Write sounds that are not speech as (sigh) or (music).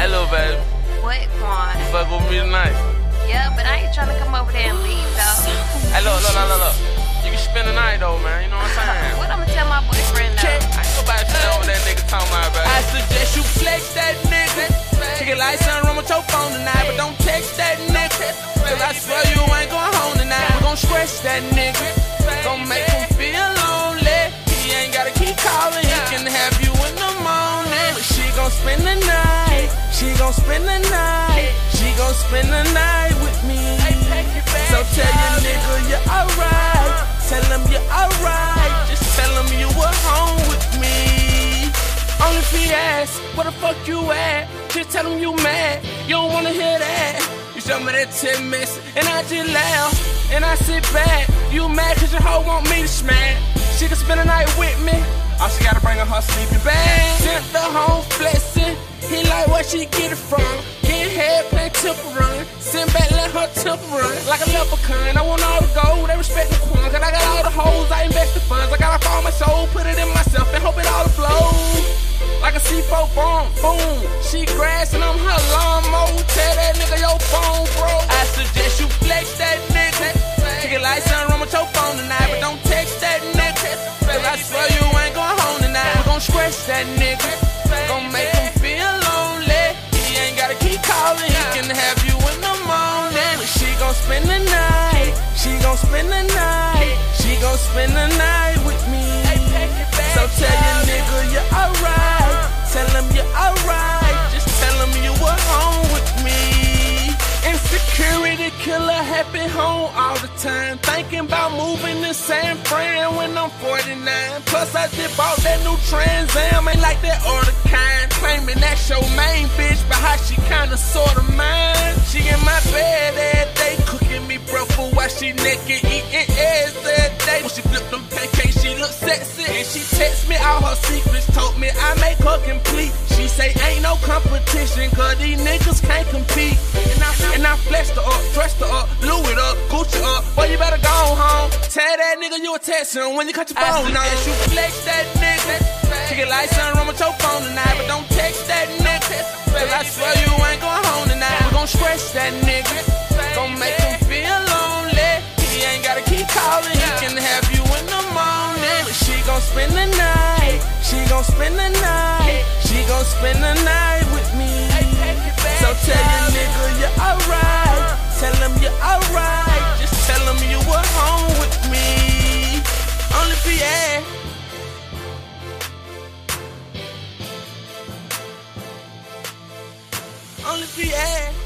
Hey, little baby. What, Quan? You fuck with me tonight? Yeah, but I ain't trying to come over there and leave, though. Hey, look, look, look, look, look. You can spend the night, though, man. You know what I'm (laughs) saying? what I'm gonna tell my boyfriend, though? I ain't nobody shit over that nigga talking about, baby. I suggest you flex that nigga. Check it like something wrong with your phone tonight, but don't text that nigga. Cause I swear you ain't going home tonight. We gon' scratch that nigga. Gon' make him feel lonely. He ain't gotta keep calling, he can have you in the morning. But she gon' spend the night. She gon' spend the night. She gon' spend the night with me. So tell your nigga you're alright. Tell him you're alright. Just tell him you were home with me. Only if he asks, where the fuck you at? Just tell him you mad. You don't wanna hear that. You show me that 10 mess, and I just laugh. And I sit back. You mad cause your hoe want me to smack. She can spend the night with me. All she gotta bring her her sleeping bag. Sent the home flexing. Where she get it from. Get head, play Temple Run. Send back, let her temper run. Like a leprechaun. I want all the gold, they respect the queen. Cause I got all the hoes, I invest the funds. I gotta fall my soul, put it in myself, and hope it all flows. Like a C4 bomb, boom. She grass and I'm her lawnmower. Tell that nigga your phone, bro. I suggest you flex that nigga. Check it like something wrong with your phone tonight, but don't text that nigga. Cause I swear you ain't going home tonight. We gon' scratch that nigga. Spend the night. She gon' spend the night. She gon' spend the night with me. So tell your nigga you're alright. Tell him you're alright. Just tell him you were home with me. Insecurity killer, happy home all the time. Thinking about moving to San Fran when I'm 49. Plus, I just bought that new Trans Am, ain't like that other kind. Claiming that's your main bitch, but how she kinda sorta she eating eggs every day. When she flip them pancakes, she look sexy, and she text me all her secrets. Told me I make her complete. She say ain't no competition, cause these niggas can't compete. And I, and I flexed her up, dressed her up, blew it up, Gucci up. Boy, you better go home. Tell that nigga you a text when you cut your phone on. You flex that nigga. Check it like something wrong with your phone tonight, spend the night. She gon' spend the night. She gon' spend the night with me. So tell your nigga you're alright. Tell him you're alright. Just tell him you were home with me. Only if he. Only he ask.